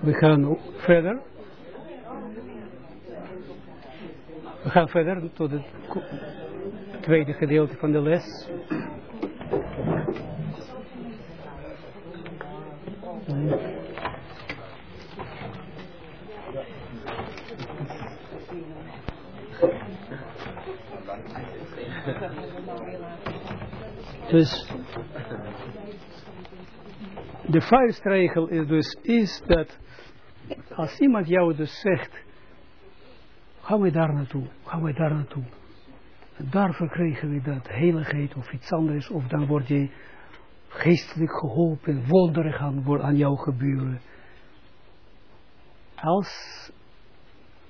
We gaan verder. We gaan verder tot het tweede gedeelte van de les. Dus de vuistregel is dus is dat als iemand jou dus zegt, gaan we daar naartoe, gaan we daar naartoe. Daar verkrijgen we dat heiligheid of iets anders, of dan word je geestelijk geholpen, wonderen gaan aan jou gebeuren. Als,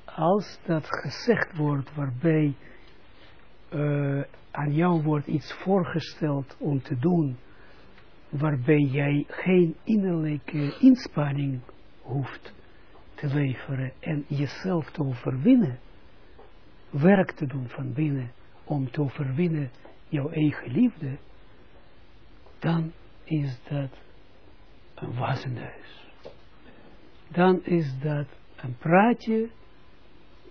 als dat gezegd wordt waarbij uh, aan jou wordt iets voorgesteld om te doen, waarbij jij geen innerlijke inspanning hoeft te en jezelf te overwinnen, werk te doen van binnen om te overwinnen jouw eigen liefde, dan is dat een wazenhuis. Dan is dat een praatje,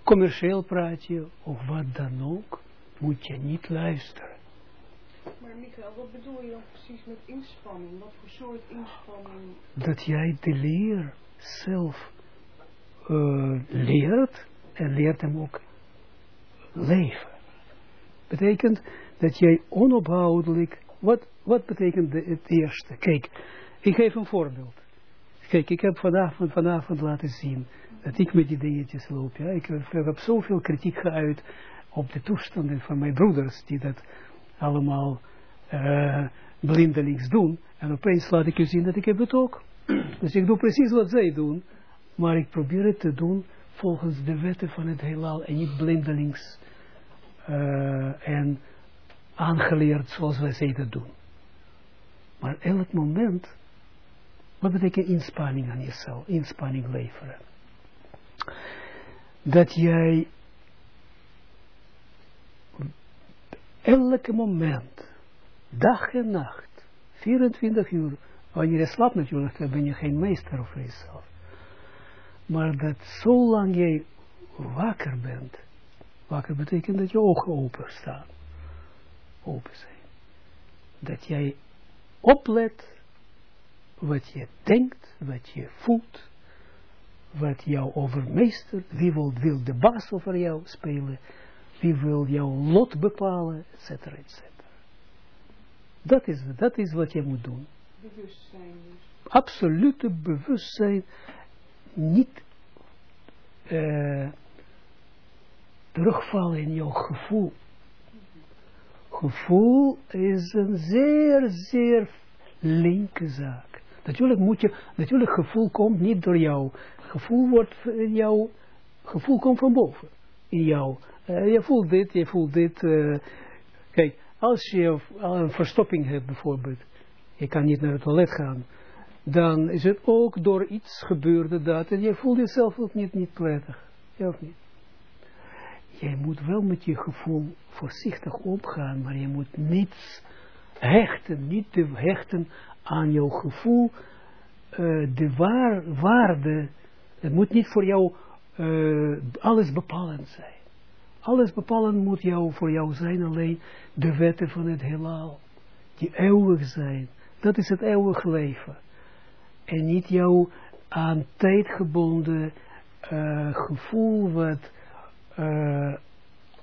commercieel praatje of wat dan ook, moet je niet luisteren. Maar Michael, wat bedoel je dan precies met inspanning? Wat voor soort inspanning? Dat jij de leer zelf uh, leert en leert hem ook leven. Betekent dat jij onophoudelijk, wat, wat betekent de, het eerste? Kijk, ik geef een voorbeeld. Kijk, ik heb vanavond, vanavond laten zien dat ik met die dingetjes loop. Ja? Ik, heb, zoveel kritiek geuit op de toestanden van mijn broeders, die dat allemaal uh, blindelings doen. En opeens laat ik je zien dat ik heb het ook. Dus ik doe precies wat zij doen, maar ik probeer het te doen volgens de wetten van het heelal en niet blindelings uh, en aangeleerd zoals wij dat doen. Maar elk moment, wat betekent inspanning aan jezelf, inspanning leveren? Dat jij elke moment, dag en nacht, 24 uur, wanneer je slaapt natuurlijk, ben je geen meester over jezelf. Maar dat zolang jij wakker bent, wakker betekent dat je ogen open staan, open zijn. Dat jij oplet wat je denkt, wat je voelt, wat jou overmeestert, wie wil, wil de baas over jou spelen, wie wil jouw lot bepalen, et cetera, et cetera. Dat is, dat is wat je moet doen. Bewustzijn dus. Absolute bewustzijn, niet uh, terugvallen in jouw gevoel. Gevoel is een zeer, zeer linker zaak. Natuurlijk moet je, natuurlijk gevoel komt niet door jou. Gevoel wordt in jou, gevoel komt van boven. In jou. Uh, je voelt dit, je voelt dit. Uh, kijk, als je een verstopping hebt bijvoorbeeld, je kan niet naar het toilet gaan, dan is het ook door iets gebeurde dat, en je voelt jezelf ook niet, niet prettig. Ja of niet? Jij moet wel met je gevoel voorzichtig omgaan, maar je moet niets hechten, niet te hechten aan jouw gevoel, uh, de waar, waarde, het moet niet voor jou uh, alles bepalend zijn. Alles bepalend moet jou, voor jou zijn alleen de wetten van het heelal, die eeuwig zijn. Dat is het eeuwig leven. En niet jouw aan tijd gebonden uh, gevoel wat uh,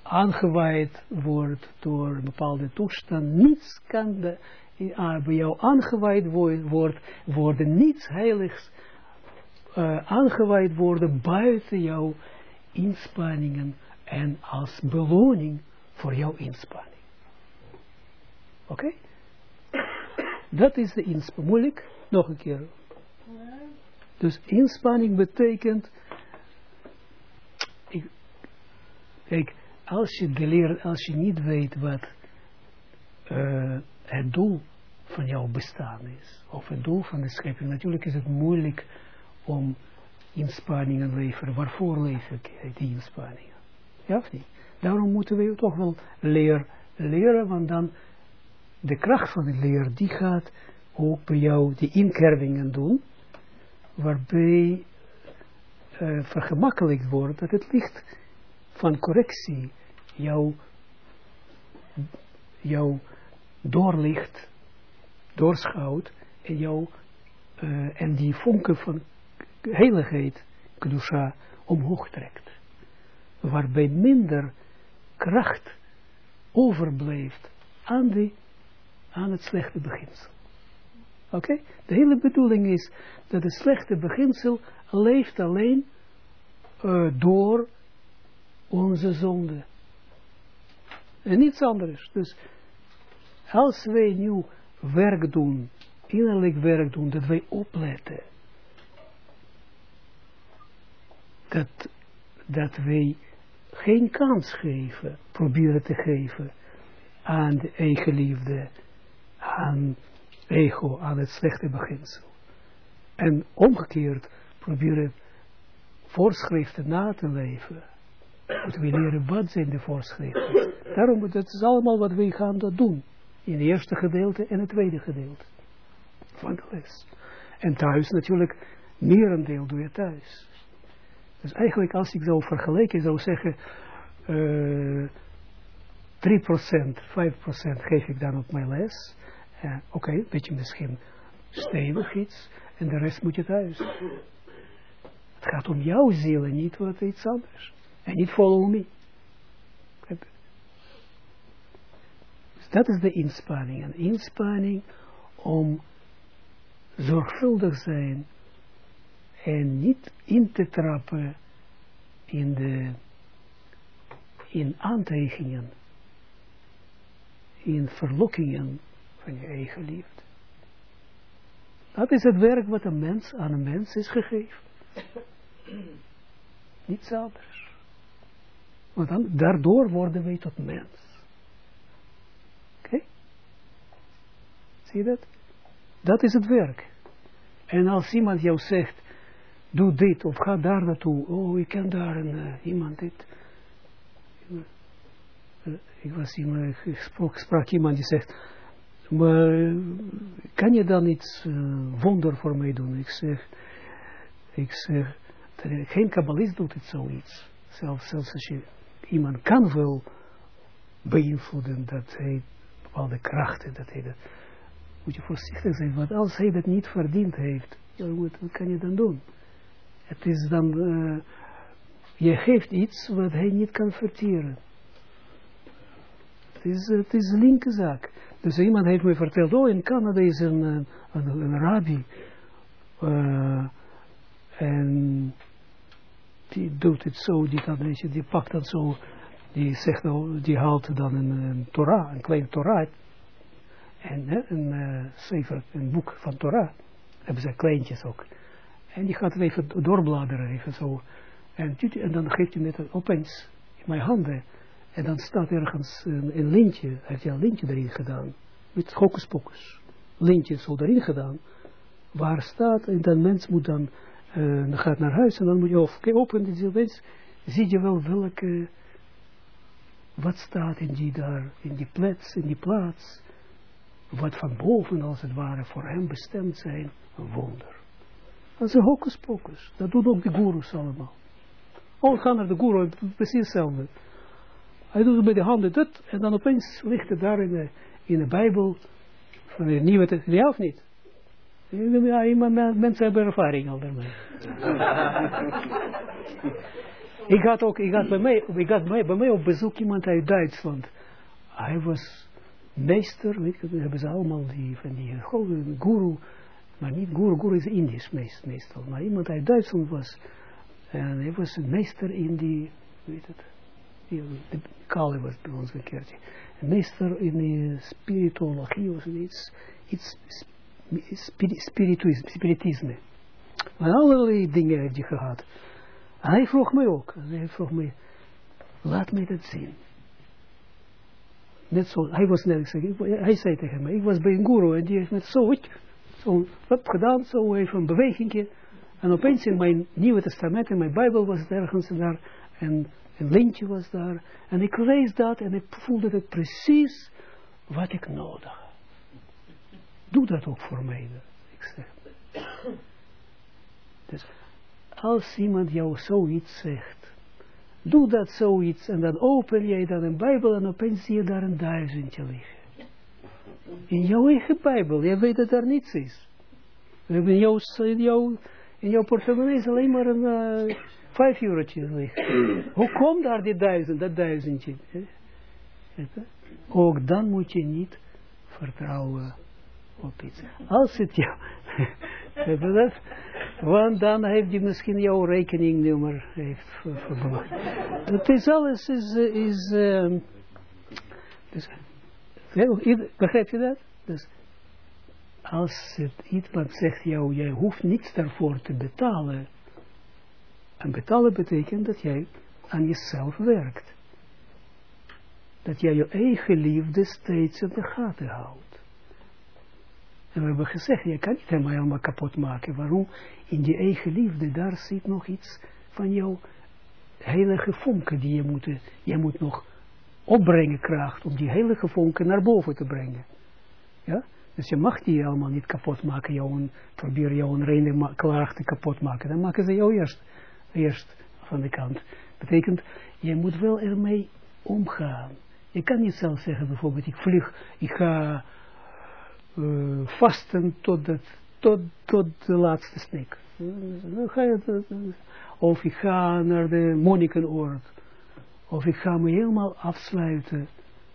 aangewaaid wordt door een bepaalde toestand. Niets kan de, uh, bij jou aangewaaid wordt, worden, niets heiligs aangewaaid worden buiten jouw inspanningen en als beloning voor jouw inspanning. Oké? Okay? Dat is de inspanning. Moeilijk? Nog een keer. Dus inspanning betekent ik, kijk, als je, de als je niet weet wat uh, het doel van jouw bestaan is, of het doel van de schepping, natuurlijk is het moeilijk om inspanningen leveren. Waarvoor lever ik die inspanningen? Ja of niet? Daarom moeten we toch wel leer, leren, want dan de kracht van de leer, die gaat ook bij jou die inkervingen doen, waarbij uh, vergemakkelijkt wordt, dat het licht van correctie jou, jou doorlicht, doorschouwt en jou uh, en die vonken van heiligheid, kedusha, omhoog trekt. Waarbij minder kracht overblijft aan, die, aan het slechte beginsel. Oké? De hele bedoeling is dat het slechte beginsel leeft alleen uh, door onze zonde. En niets anders. Dus als wij nu werk doen, innerlijk werk doen, dat wij opletten. Dat, dat wij geen kans geven, proberen te geven aan de eigen liefde, aan ego, aan het slechte beginsel. En omgekeerd proberen voorschriften na te leven. Moeten we leren wat zijn de voorschriften. Daarom, dat is allemaal wat we gaan dat doen. In het eerste gedeelte en het tweede gedeelte. Van de les. En thuis natuurlijk, merendeel doe je thuis. Dus eigenlijk als ik zou vergelijken, zou zeggen, uh, 3%, 5% geef ik dan op mijn les. Uh, Oké, okay, een beetje misschien stevig iets. En de rest moet je thuis. Het gaat om jouw ziel en niet wat iets anders. En niet follow me. Dus dat is de inspanning. Een inspanning om zorgvuldig zijn en niet in te trappen in de in aantijgingen, in verlokkingen van je eigen liefde. Dat is het werk wat een mens aan een mens is gegeven. Niets anders. Want dan, daardoor worden wij tot mens. Oké? Zie je dat? Dat is het werk. En als iemand jou zegt, doe dit of ga daar naartoe. Oh, ik ken daar een, uh, iemand dit. Uh, ik was iemand, ik sprak, sprak iemand die zegt, maar kan je dan iets uh, wonder voor mij doen? Ik zeg, ik zeg, geen kabbalist doet het zoiets. Zelfs, zelfs als je iemand kan wel beïnvloeden dat hij bepaalde krachten, dat hij dat, moet je voorzichtig zijn, want als hij dat niet verdiend heeft, wat, kan je dan doen? Het is dan, uh, je geeft iets wat hij niet kan verteren. Het is, het is een linker zaak. Dus iemand heeft me verteld, oh in Canada is een, een, een rabbi. Uh, en die doet het zo, die, je, die pakt dat zo, die zegt, oh, die haalt dan een, Torah, een klein Torah. En een cijfer, een boek van Torah. Hebben ze kleintjes ook. En die gaat het even doorbladeren, even zo. En, en dan geeft hij met opeens in mijn handen. En dan staat ergens een, een lintje, hij heeft een lintje erin gedaan. Met hocus pocus. Lintje zo erin gedaan. Waar staat, en dan mens moet dan, dan gaat naar huis en dan moet je of, open die opeens, zie je wel welke, wat staat in die daar, in die plaats, in die plaats. Wat van boven als het ware voor hem bestemd zijn, een wonder. Dat is een. Dat doen ook de gurus allemaal. Al gaan naar de guru, precies hetzelfde. Hij doet met de handen dit, en dan opeens ligt het daar in de, in de Bijbel, van de Nieuwe Testament, ja of niet? Ja, mensen hebben ervaring al daarmee. ik had ook, ik had bij mij, ik had bij, bij mij op bezoek iemand uit Duitsland. Hij was meester, weet je, hebben ze allemaal die, van die guru, maar niet guru, guru is Indisch meest, meestal, maar iemand uit Duitsland was, en hij was meester in die, weet het, de Kali was bij ons een keertje. Meester in de spirituologie of iets, iets spiritisme, spiritisme. Maar allerlei dingen heeft hij gehad. En hij vroeg mij ook, hij vroeg mij, laat mij dat zien. Net zo, hij was net, hij zei tegen mij, ik was bij een guru en die heeft met zo, zo wat gedaan, zo even een bewegingje. En opeens in mijn Nieuwe Testament, in mijn Bijbel was het ergens daar, en een lintje was daar. En ik lees dat en ik voelde het precies wat ik nodig had. Doe dat ook voor mij. Ik zeg. Dus als iemand jou zoiets zegt, doe dat zoiets en dan open jij dan een Bijbel en opeens zie je daar een duizendje liggen. In jouw eigen Bijbel, jij weet dat er niets is. In jouw, in jouw, in jouw portemonnee is alleen maar een uh, vijf eurotje liggen. Hoe komt daar die duizend, dat duizendje? Ook dan moet je niet vertrouwen op iets. Als het jou, dat, want dan heeft hij misschien jouw rekeningnummer heeft verborgen. Het is alles, is, is, uh, dus, begrijp je dat? Dus, als het iemand zegt jou, jij hoeft niets daarvoor te betalen. En betalen betekent dat jij aan jezelf werkt. Dat jij je eigen liefde steeds in de gaten houdt. En we hebben gezegd, je kan niet helemaal, helemaal kapot maken. Waarom? In die eigen liefde, daar zit nog iets van jouw heilige vonken die je moet, je moet nog opbrengen kracht om die heilige vonken naar boven te brengen. Ja? Dus je mag die allemaal niet kapot maken, jouw, proberen jouw reine krachten kapot maken. Dan maken ze jou eerst, eerst van de kant. Betekent, je moet wel ermee omgaan. Je kan niet zelf zeggen, bijvoorbeeld, ik vlieg, ik ga uh, vasten tot, het, tot, tot de laatste snik. Je, of ik ga naar de monnikenoord. Of ik ga me helemaal afsluiten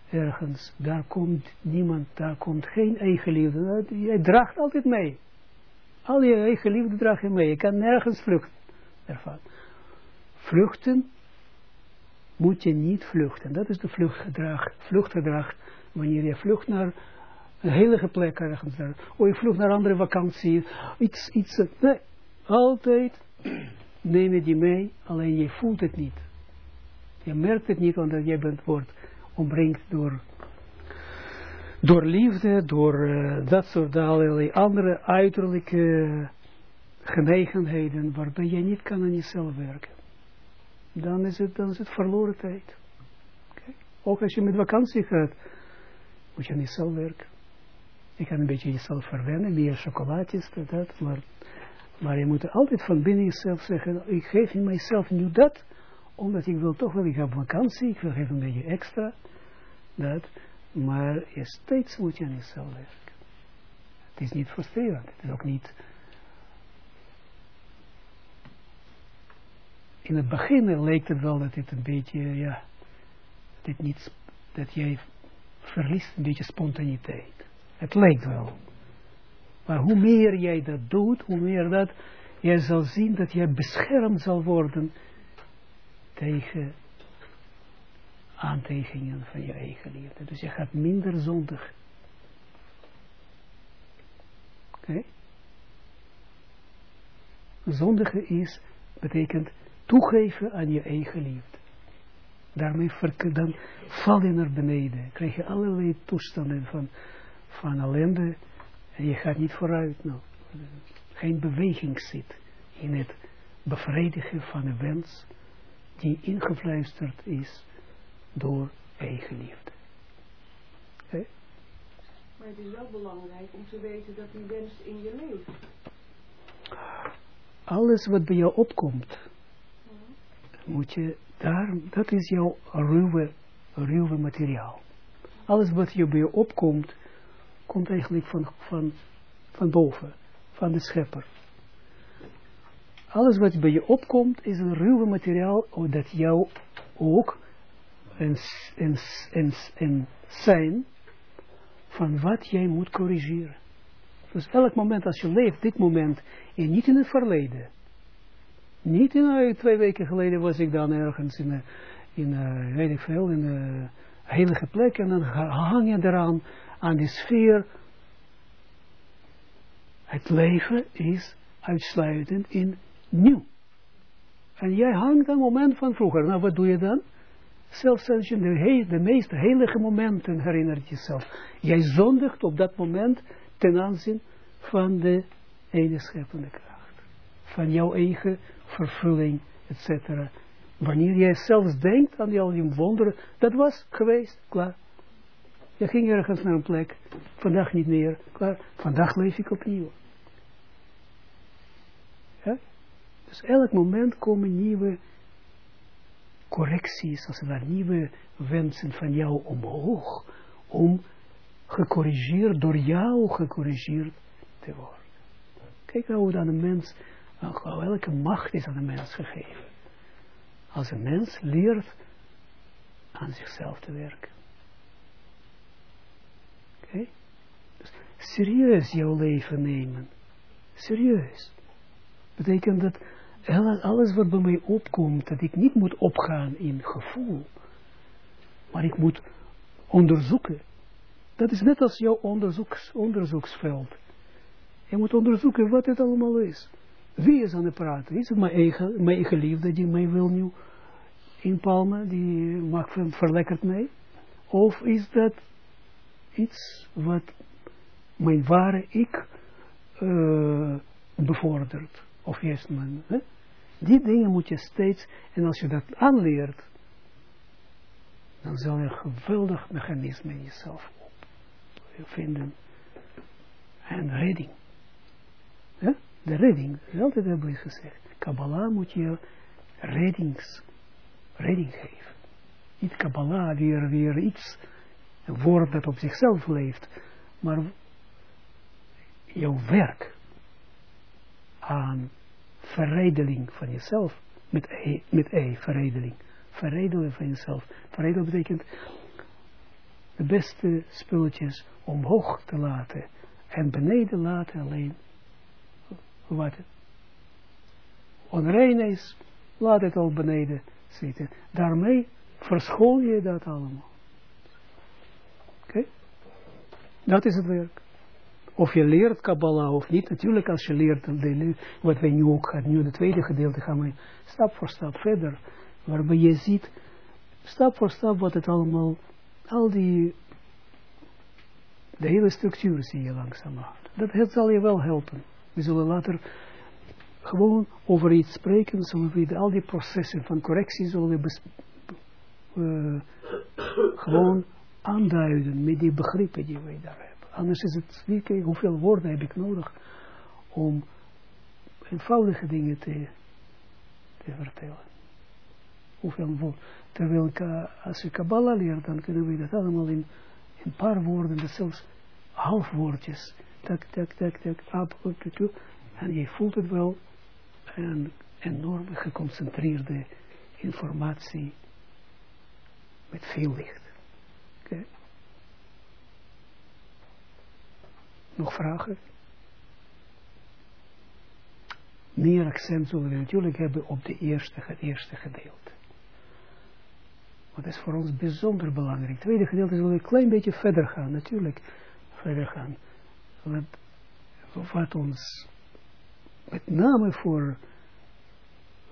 ergens. Daar komt niemand, daar komt geen eigen liefde. Jij draagt altijd mee. Al je eigen liefde draag je mee. Je kan nergens vluchten Vluchten moet je niet vluchten. Dat is de vluchtgedrag. Vluchtgedrag. Wanneer je vlucht naar een heilige plek ergens. Of je vlucht naar andere vakantie. Iets, iets. Nee, altijd neem je die mee. Alleen je voelt het niet. Je merkt het niet, omdat je bent, wordt omringd door, door liefde, door uh, dat soort allerlei andere uiterlijke genegenheden, waarbij je niet kan aan jezelf werken. Dan is het, dan is het verloren tijd. Ook als je met vakantie gaat, moet je aan jezelf werken. Je kan een beetje jezelf verwennen, meer chocolaatjes, dat, maar, maar je moet altijd van binnen jezelf zeggen, ik geef in mijzelf nu dat, omdat ik wil toch wel, ik heb vakantie, ik wil even een beetje extra, dat, maar je steeds moet je aan jezelf werken. Het is niet frustrerend, het is ook niet... In het begin leek het wel dat het een beetje, ja, dit niet, dat jij verliest een beetje spontaniteit. Het lijkt wel. Maar hoe meer jij dat doet, hoe meer dat, jij zal zien dat jij beschermd zal worden tegen aantegingen van je eigen liefde. Dus je gaat minder zondig. Oké? Okay? Zondige is, betekent toegeven aan je eigen liefde. Daarmee dan val je naar beneden. Krijg je allerlei toestanden van, van ellende. En je gaat niet vooruit. Nou, geen beweging zit in het bevredigen van een wens die ingefluisterd is door eigen liefde. Maar het is wel belangrijk om te weten dat die wens in je leeft. Alles wat bij jou opkomt, moet je daar, dat is jouw ruwe, ruwe materiaal. Alles wat je bij je opkomt, komt eigenlijk van, van, van boven, van de schepper alles wat bij je opkomt is een ruwe materiaal dat jou ook een, een, een, een zijn van wat jij moet corrigeren. Dus elk moment als je leeft, dit moment, en niet in het verleden. Niet in, uh, twee weken geleden was ik dan ergens in, uh, in uh, weet ik veel, in een heilige plek en dan hang je eraan, aan die sfeer. Het leven is uitsluitend in nieuw. En jij hangt aan moment van vroeger. Nou, wat doe je dan? Zelfs als je de, de meest heilige momenten herinnert jezelf. Jij zondigt op dat moment ten aanzien van de ene scheppende kracht. Van jouw eigen vervulling, etc. Wanneer jij zelfs denkt aan die al die wonderen, dat was geweest, klaar. Je ging ergens naar een plek, vandaag niet meer, klaar. Vandaag leef ik opnieuw. Dus elk moment komen nieuwe correcties, als er nieuwe wensen van jou omhoog, om gecorrigeerd, door jou gecorrigeerd te worden. Kijk nou hoe dan een mens, welke macht is aan een mens gegeven. Als een mens leert aan zichzelf te werken. Oké? Dus serieus jouw leven nemen. Serieus. Betekent dat alles wat bij mij opkomt, dat ik niet moet opgaan in gevoel, maar ik moet onderzoeken. Dat is net als jouw onderzoeks, onderzoeksveld. Je moet onderzoeken wat het allemaal is. Wie is aan het praten? Is het mijn eigen, mijn geliefde die mij wil nu inpalmen, die maakt verlekkerd mee? Of is dat iets wat mijn ware ik uh, bevordert? Of juist mijn? Die dingen moet je steeds, en als je dat aanleert, dan zal je een geweldig mechanisme in jezelf vinden. En redding. De redding, altijd hebben we gezegd. Kabbalah moet je reddings, redding geven. Niet Kabbalah weer, weer iets, een woord dat op zichzelf leeft, maar jouw werk aan verredeling van jezelf, met E, met e verredeling, verredelen van jezelf. Verredelen betekent de beste spulletjes omhoog te laten en beneden laten alleen wat onrein is, laat het al beneden zitten. Daarmee verschool je dat allemaal. Oké? Dat is het werk. Of je leert Kabbalah of niet. Natuurlijk als je leert, wat wij nu ook gaan, nu het tweede gedeelte gaan we stap voor stap verder. Waarbij je ziet, stap voor stap wat het allemaal, al die, de hele structuur zie je langzaam Dat zal je wel helpen. We zullen later gewoon over iets spreken, zullen we al die processen van correctie zullen we uh, gewoon aanduiden met die begrippen die wij daar hebben. Anders is het, wie kijken hoeveel woorden heb ik nodig om eenvoudige dingen te, te vertellen. Hoeveel woorden. Terwijl uh, als je Kabbalah leert, dan kunnen we dat allemaal in een paar woorden, zelfs halfwoordjes, tak, tak, tak, tak, ab, en je voelt het wel, een enorm geconcentreerde informatie met veel licht. Okay. Nog vragen? Meer accent zullen we natuurlijk hebben op de eerste, het eerste gedeelte. Want is voor ons bijzonder belangrijk. Het tweede gedeelte zullen we een klein beetje verder gaan, natuurlijk verder gaan. Wat, wat ons met name voor,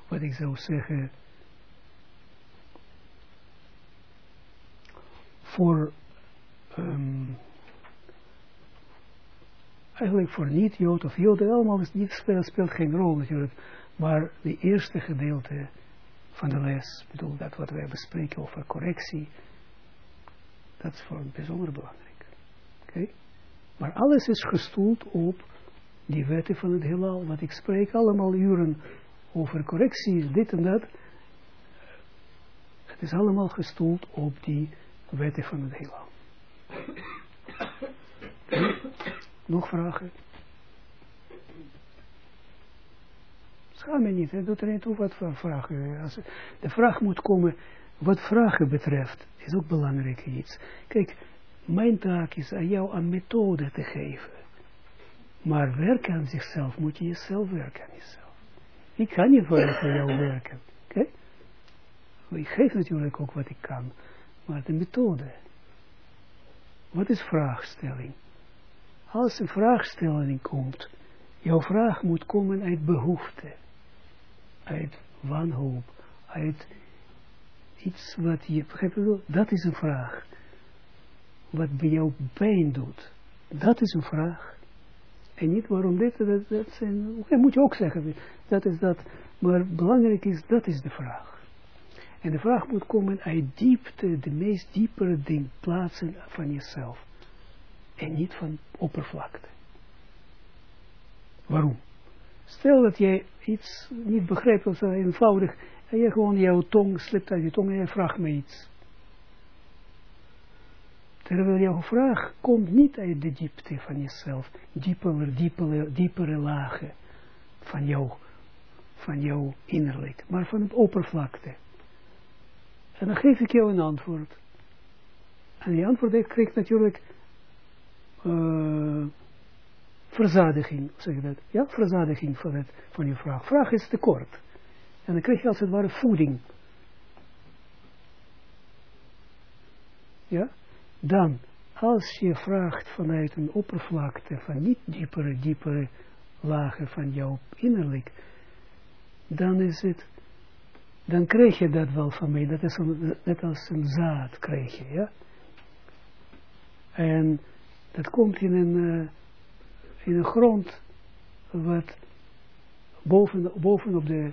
wat ik zou zeggen, voor um, eigenlijk voor niet-Jood of Joden, allemaal is niet, speelt, speelt geen rol natuurlijk. Maar de eerste gedeelte van de les, bedoel dat wat wij bespreken over correctie, dat is voor bijzonder belangrijk. Oké? Maar alles is gestoeld op die wetten van het heelal, wat ik spreek, allemaal uren over correctie, dit en dat. Het is allemaal gestoeld op die wetten van het heelal. Nog vragen? Schaam me niet, het doet er niet toe wat vragen. De vraag moet komen, wat vragen betreft, is ook belangrijk iets. Kijk, mijn taak is aan jou een methode te geven. Maar werken aan zichzelf, moet je jezelf werken aan jezelf. Ik kan niet voor jou werken. Oké? Ik geef natuurlijk ook wat ik kan. Maar de methode. Wat is vraagstelling? Als een vraagstelling komt, jouw vraag moet komen uit behoefte, uit wanhoop, uit iets wat je, dat is een vraag. Wat bij jou pijn doet, dat is een vraag. En niet waarom dit, dat, dat zijn, moet je ook zeggen, dat is dat, maar belangrijk is, dat is de vraag. En de vraag moet komen uit diepte, de meest diepere ding, plaatsen van jezelf en niet van oppervlakte. Waarom? Stel dat jij iets niet begrijpt of zo eenvoudig, en je gewoon jouw tong slipt uit je tong en je vraagt me iets. Terwijl jouw vraag komt niet uit de diepte van jezelf, diepere, diepere, diepere lagen van jou, van jouw innerlijk, maar van het oppervlakte. En dan geef ik jou een antwoord. En die antwoord krijgt natuurlijk uh, verzadiging, zeg je dat? Ja, verzadiging van, het, van je vraag. Vraag is te kort. En dan krijg je als het ware voeding. Ja? Dan, als je vraagt vanuit een oppervlakte van niet diepere, diepere lagen van jouw innerlijk, dan is het, dan krijg je dat wel van mij. Dat is een, net als een zaad krijg je, ja. En dat komt in een, uh, in een grond wat boven, boven op de,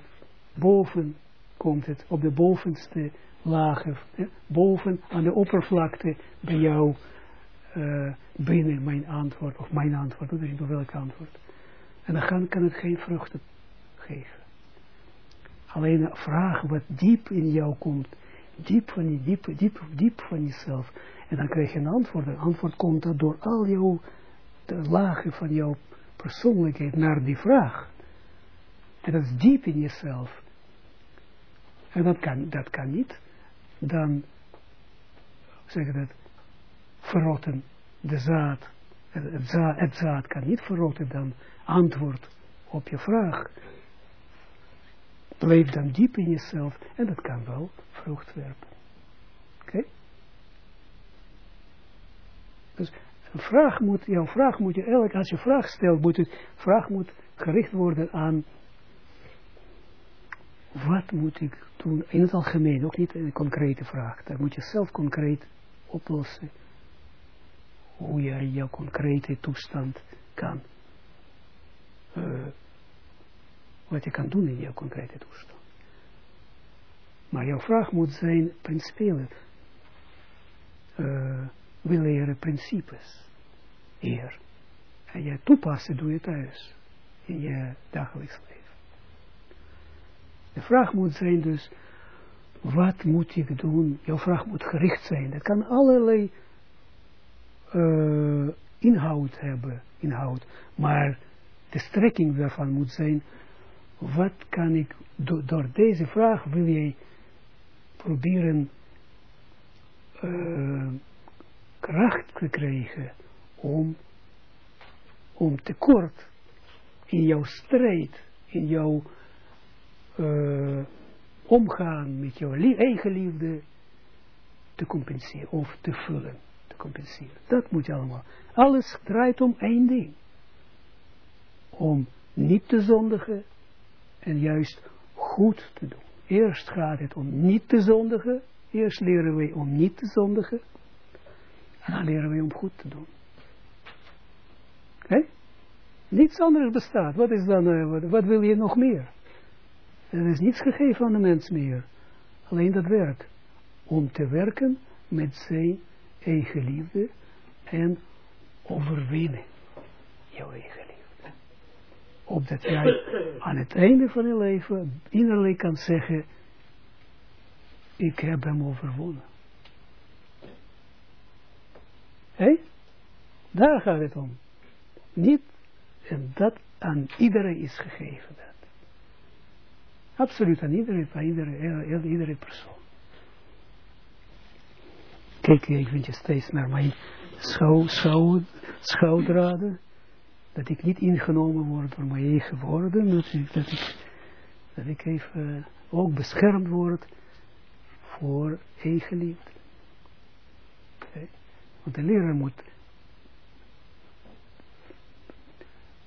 boven komt het, op de bovenste lagen, boven aan de oppervlakte bij jou uh, binnen mijn antwoord, of mijn antwoord, dat is welk antwoord. En dan kan, kan het geen vruchten geven. Alleen een vraag wat diep in jou komt, diep van je, diep, diep, diep van jezelf. En dan krijg je een antwoord. Een antwoord komt dat door al jouw de lagen van jouw persoonlijkheid naar die vraag. En dat is diep in jezelf. En dat kan, dat kan niet. Dan, zeg dat, verrotten de zaad. Het zaad, het zaad kan niet verrotten dan antwoord op je vraag. Blijf dan diep in jezelf en dat kan wel vrucht werpen. Oké? Dus een vraag moet, jouw vraag moet je elke, als je vraag stelt, moet het, vraag moet gericht worden aan wat moet ik doen, in het algemeen, ook niet een concrete vraag. Daar moet je zelf concreet oplossen hoe je jouw concrete toestand kan, uh, wat je kan doen in jouw concrete toestand. Maar jouw vraag moet zijn principiële. Uh, we leren principes hier. En je toepassen doe je thuis. In je dagelijks leven. De vraag moet zijn dus, wat moet ik doen? Jouw vraag moet gericht zijn. Dat kan allerlei uh, inhoud hebben, inhoud. Maar de strekking daarvan moet zijn, wat kan ik, do, door deze vraag wil jij proberen uh, kracht te krijgen om, om tekort in jouw strijd, in jouw uh, omgaan met jouw eigen liefde te compenseren of te vullen compenseren. Dat moet je allemaal. Alles draait om één ding. Om niet te zondigen en juist goed te doen. Eerst gaat het om niet te zondigen. Eerst leren wij om niet te zondigen. En dan leren wij om goed te doen. Oké? Niets anders bestaat. Wat is dan, wat, wat, wil je nog meer? Er is niets gegeven aan de mens meer. Alleen dat werk. Om te werken met zijn eigen liefde en overwinnen jouw eigen liefde. Opdat jij aan het einde van je leven innerlijk kan zeggen, ik heb hem overwonnen. Hé? Daar gaat het om. Niet, en dat aan iedereen is gegeven. Absoluut aan iedereen, aan iedere, iedere persoon. Kijk, je steeds naar mijn schou, schou. Dat ik niet ingenomen word door mijn eigen woorden. Dat ik, dat ik, dat ik even ook beschermd word voor eigen liefde. Okay. Want de leraar moet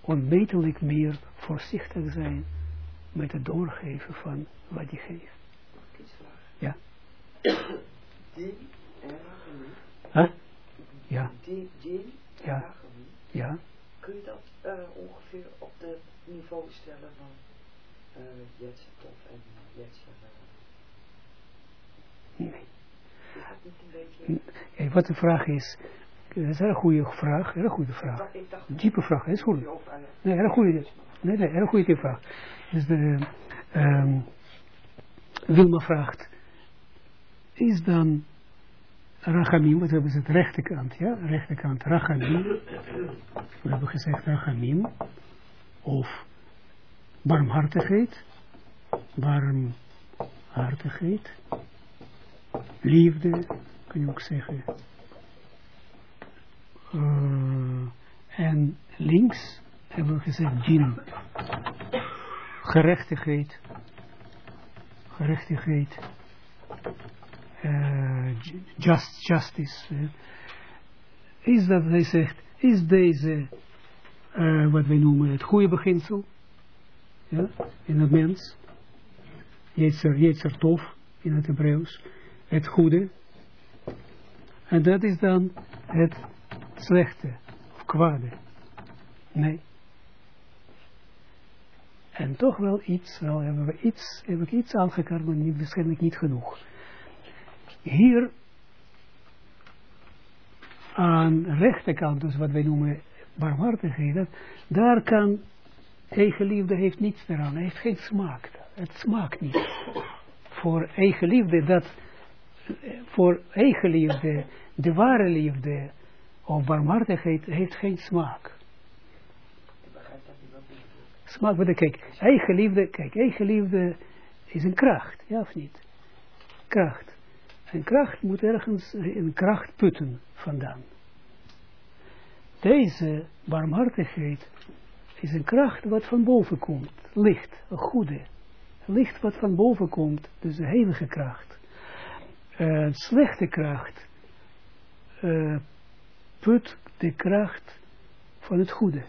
onmetelijk meer voorzichtig zijn met het doorgeven van wat hij geeft. Ja. Huh? Ja. Ja. Ja. Kun je dat uh, ongeveer op het niveau stellen van uh, Jetsetov en Jetsen? Nee. Kijk, wat de vraag is, Dat is een hele goede vraag, een goede vraag. Een diepe vraag, is goed. Nee, hele goede, nee, nee, hele goede vraag. Dus de, ehm, Wilma vraagt, is dan Rachamim, wat hebben ze het rechterkant, ja, rechterkant Rachamim, we hebben gezegd Rachamim, of barmhartigheid, barmhartigheid, liefde, kun je ook zeggen, Eh, en links hebben we gezegd din, gerechtigheid, gerechtigheid, eh, ju- just, justice. eh. Is dat, hij zegt, is deze, wat wij noemen het goede beginsel, ja, in het mens, Jetzer tof in het Hebreeuws, het goede, en dat is dan het slechte, of kwade. Nee. En toch wel iets, wel hebben we iets, heb ik iets aangekaart, maar niet, waarschijnlijk niet genoeg. Hier aan de rechterkant, dus wat wij noemen barmhartigheid, daar kan eigenliefde heeft niets eraan, heeft geen smaak. Het smaakt niet. Voor eigenliefde, dat, voor eigenliefde, de ware liefde, of barmhartigheid, heeft geen smaak. Smaak de kijk. Eigenliefde, kijk, eigenliefde is een kracht, ja of niet? Kracht. En kracht moet ergens een kracht putten vandaan. Deze barmhartigheid is een kracht wat van boven komt. Licht, een goede. Licht wat van boven komt, dus de heilige kracht. Eh, slechte kracht eh, put de kracht van het goede.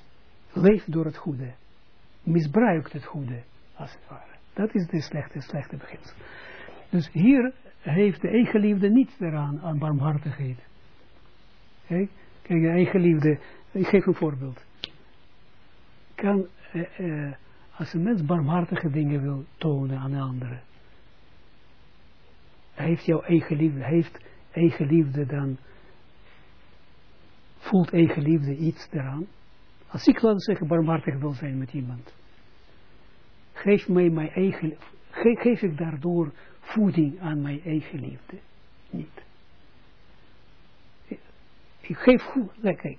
Leeft door het goede misbruikt het goede, als het ware. Dat is de slechte, slechte beginsel. Dus hier heeft de eigenliefde niets eraan aan barmhartigheid. Kijk, kijk de eigenliefde, ik geef een voorbeeld. Kan, eh, eh, als een mens barmhartige dingen wil tonen aan anderen, heeft jouw eigenliefde, heeft eigenliefde dan, voelt eigenliefde iets eraan? Als ik, laat zeggen, barmhartig wil zijn met iemand, geef mij mijn eigen, ge, geef ik daardoor voeding aan mijn eigen liefde? Niet. Ik geef goed, kijk,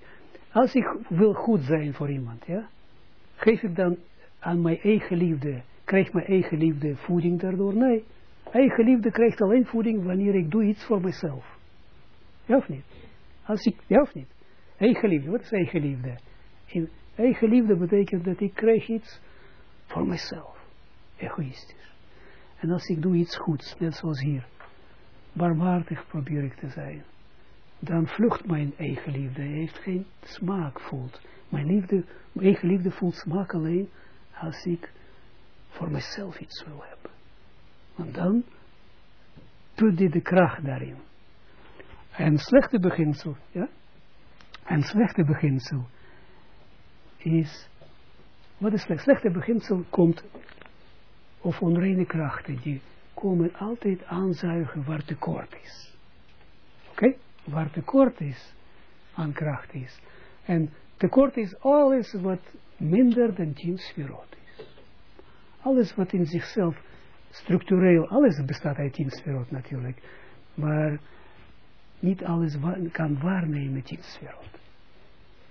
als ik wil goed zijn voor iemand, ja, geef ik dan aan mijn eigen liefde, krijgt mijn eigen liefde voeding daardoor? Nee. Eigen liefde krijgt alleen voeding wanneer ik doe iets voor mezelf. Ja of niet? Als ik, ja of niet? Eigen liefde, wat is eigen liefde? In eigen liefde betekent dat ik krijg iets voor mezelf. Egoïstisch. En als ik doe iets goeds, net zoals hier, barmhartig probeer ik te zijn, dan vlucht mijn eigen liefde. Hij heeft geen smaak voelt. Mijn liefde, mijn eigen liefde voelt smaak alleen als ik voor mezelf iets wil hebben. Want dan doet hij de kracht daarin. En slechte beginsel, ja? En slechte beginsel is, wat is slecht? Slechte beginsel komt, of onreine krachten, die komen altijd aanzuigen waar tekort is. Oké? Waar tekort is, aan kracht is. En tekort is alles wat minder dan tien sferot is. Alles wat in zichzelf structureel, alles bestaat uit tien sferot natuurlijk, maar niet alles wa kan waarnemen tien sferot.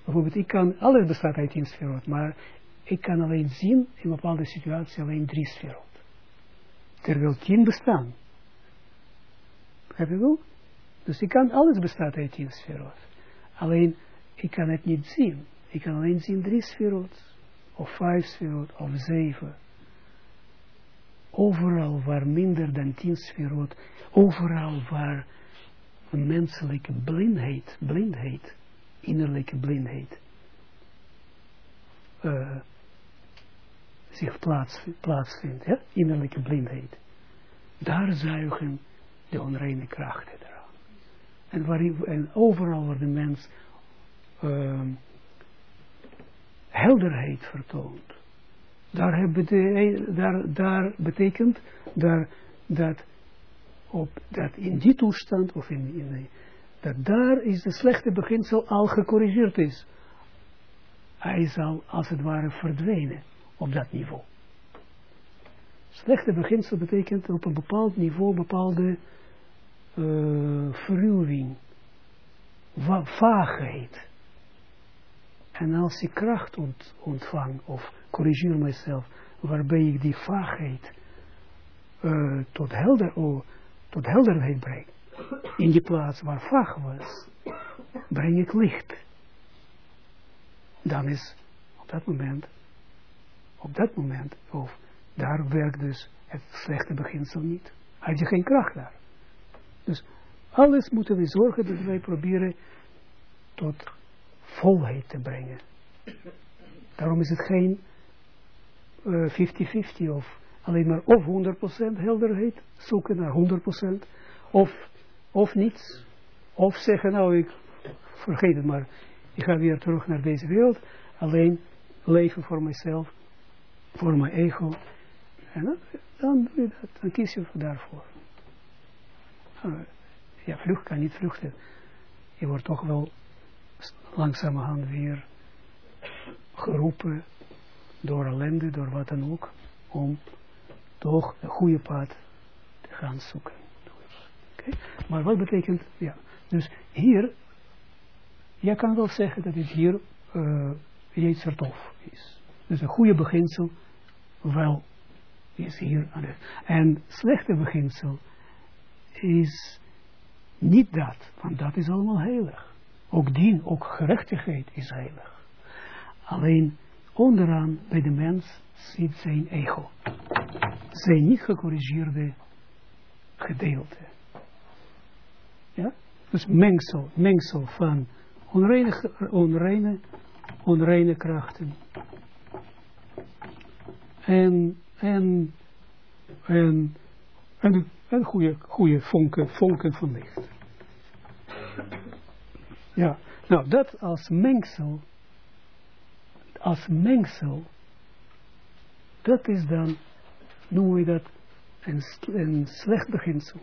Bijvoorbeeld, ik kan, alles bestaat uit tien sferot, maar ik kan alleen zien in bepaalde situatie alleen drie sferot. Terwijl tien bestaan. Heb je wel? Dus ik kan, alles bestaat uit tien sferot. Alleen, ik kan het niet zien. Ik kan alleen zien drie sferot, of vijf sferot, of zeven. Overal waar minder dan tien sferot, overal waar menselijke blindheid, blindheid, innerlijke blindheid, uh, zich plaats, plaatsvindt, ja? innerlijke blindheid. Daar zuigen de onreine krachten eraan. En, waar, en overal waar de mens uh, helderheid vertoont, daar, de, daar, daar betekent daar, dat, op, dat in die toestand, of in, in dat daar is de slechte beginsel al gecorrigeerd is. Hij zal als het ware verdwijnen op dat niveau. Slechte beginsel betekent op een bepaald niveau bepaalde uh, verruwing, vaagheid. En als ik kracht ont, ontvang, of corrigeer mezelf, waarbij ik die vaagheid uh, tot, helder, oh, tot helderheid breng, in die plaats waar vaag was, breng ik licht. Dan is op dat moment, op dat moment, of daar werkt dus het slechte beginsel niet. Had je geen kracht daar. Dus alles moeten we zorgen dat wij proberen tot volheid te brengen. Daarom is het geen 50-50 uh, of alleen maar of 100% helderheid, zoeken naar 100% of, of niets. Of zeggen nou ik vergeet het maar, ik ga weer terug naar deze wereld, alleen leven voor mezelf, voor mijn ego. En dan, dan doe je dat, dan kies je daarvoor. Uh, ja, vlucht kan niet vluchten. Je wordt toch wel langzamerhand weer geroepen door ellende, door wat dan ook, om toch een goede pad te gaan zoeken. Maar wat betekent, ja, dus hier, je kan wel zeggen dat het hier uh, Jeetsertof is. Dus een goede beginsel wel is hier aan het. En slechte beginsel is niet dat, want dat is allemaal heilig. Ook dien, ook gerechtigheid is heilig. Alleen onderaan bij de mens zit zijn ego. Zijn niet gecorrigeerde gedeelte. Ja? Dus mengsel, mengsel van onreine, onreine, onreine krachten. En, en, en, en, en goede, goede vonken, vonken van licht. Ja, nou dat als mengsel, als mengsel, dat is dan, noemen we dat een, een slecht beginsel.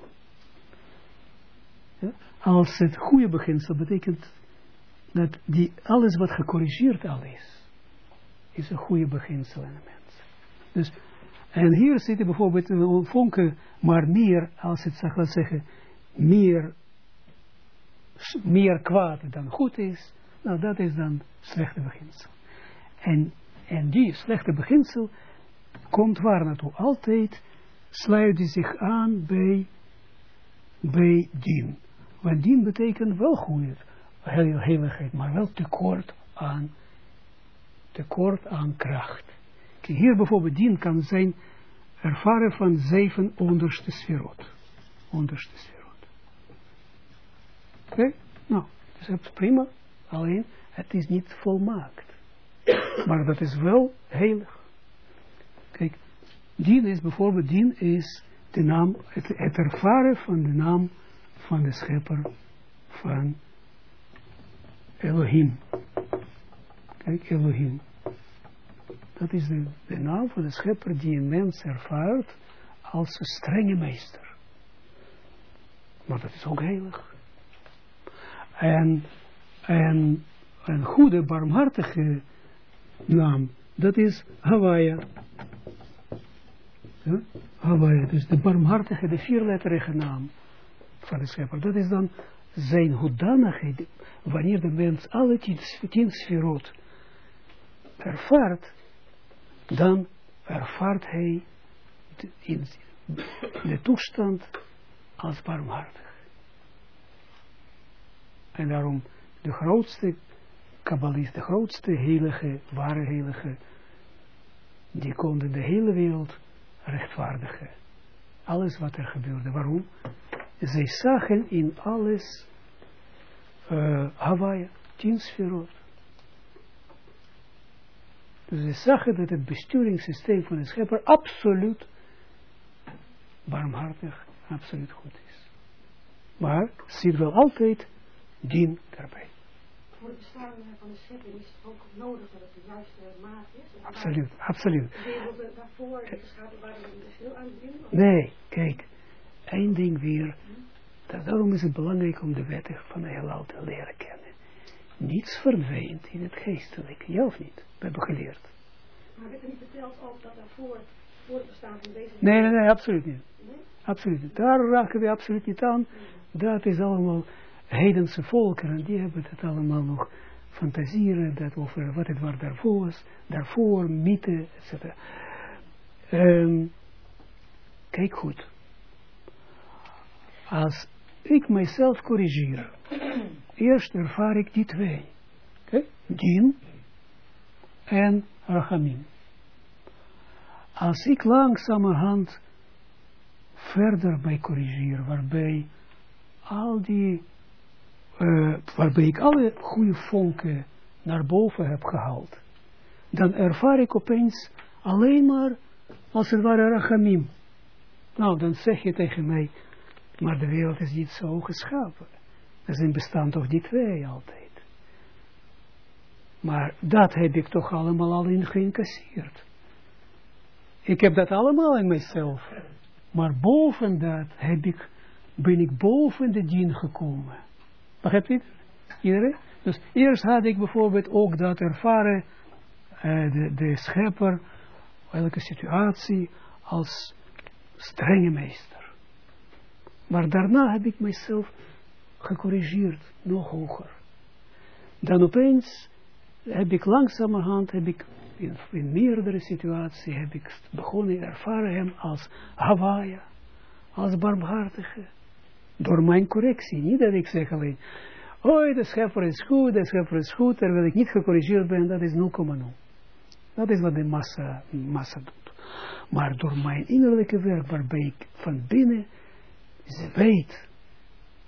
Ja? Als het goede beginsel betekent dat die, alles wat gecorrigeerd al is, is een goede beginsel in een mens. Dus, en hier zit bijvoorbeeld vonken, maar meer, als het zou zeggen, meer meer kwaad dan goed is, nou dat is dan slechte beginsel. En, en die slechte beginsel komt waar naartoe? Altijd sluit die zich aan bij, bij dien. Want dien betekent wel goede heiligheid, maar wel tekort aan, tekort aan kracht. Hier bijvoorbeeld dien kan zijn ervaren van zeven onderste sferot. Onderste sferot. Oké? Nou, dus het is prima. Alleen, het is niet volmaakt. Maar dat is wel heilig. Dien is bijvoorbeeld, dien is de naam, het, ervaren van de naam van de schepper van Elohim. Kijk, Elohim. Dat is de, de naam van de schepper die een mens ervaart als een strenge meester. Maar dat is ook heilig. En, en een goede, barmhartige naam, dat is Hawaii. Hawaii, dus de barmhartige, de vierletterige naam van de schepper. Dat is dan zijn hoedanigheid, wanneer de mens alle tien sferot ervaart, dan ervaart hij de, in de toestand als barmhartig. En daarom de grootste kabbalist, de grootste heilige, ware heilige, die konden de hele wereld rechtvaardigen. Alles wat er gebeurde. Waarom? Zij zagen in alles uh, Hawaii, tien. Dus ze zagen dat het besturingssysteem van de schepper absoluut barmhartig, absoluut goed is. Maar zit wel altijd dien daarbij. Voor het bestaan van de schepping is het ook nodig dat het de juiste maat is? Absoluut, absoluut. De wereld daarvoor, de schaduw waar je veel aan doen? Nee, kijk, één ding weer, Da- Daarom is het belangrijk om de wetten van de heelal te leren kennen. Niets verdwijnt in het geestelijke, ja of niet? We hebben geleerd. Maar werd er niet verteld ook dat er voor, het bestaan van deze... Nee, nee, nee, absoluut niet. Nee? Absoluut niet. Daar raken we absoluut niet aan. Dat is allemaal heidense volkeren, die hebben het allemaal nog fantaseren, dat over wat het waar daarvoor was, daarvoor, mythe, etc. Ehm, kijk goed. Als ik mijzelf corrigeer, eerst ervaar ik die twee. Oké? Dien en rachamim. Als ik langzamerhand verder bij corrigeer, waarbij al die, eh, waarbij ik alle goede vonken naar boven heb gehaald, dan ervaar ik opeens alleen maar, als het ware, rachamim. Nou, dan zeg je tegen mij, maar de wereld is niet zo geschapen. Er zijn bestaan toch die twee altijd. Maar dat heb ik toch allemaal al in geïncasseerd. Ik heb dat allemaal in mezelf. Maar boven dat heb ik, ben ik boven de dien gekomen. Begrijpt u? Iedereen? Dus eerst had ik bijvoorbeeld ook dat ervaren, eh, de, de schepper, elke situatie, als strenge meester. Maar daarna heb ik mezelf gecorrigeerd, nog hoger. Dan opeens heb ik langzamerhand, heb ik in, meerdere situaties, heb ik begonnen ervaren hem als Hawaii, als barmhartige. Door mijn correctie, niet dat ik zeg alleen, oh de schepper is goed, de schepper is goed, terwijl ik niet gecorrigeerd ben, dat is 0,0. Dat is wat de massa, massa doet. Maar door mijn innerlijke werk, waarbij ik van binnen weet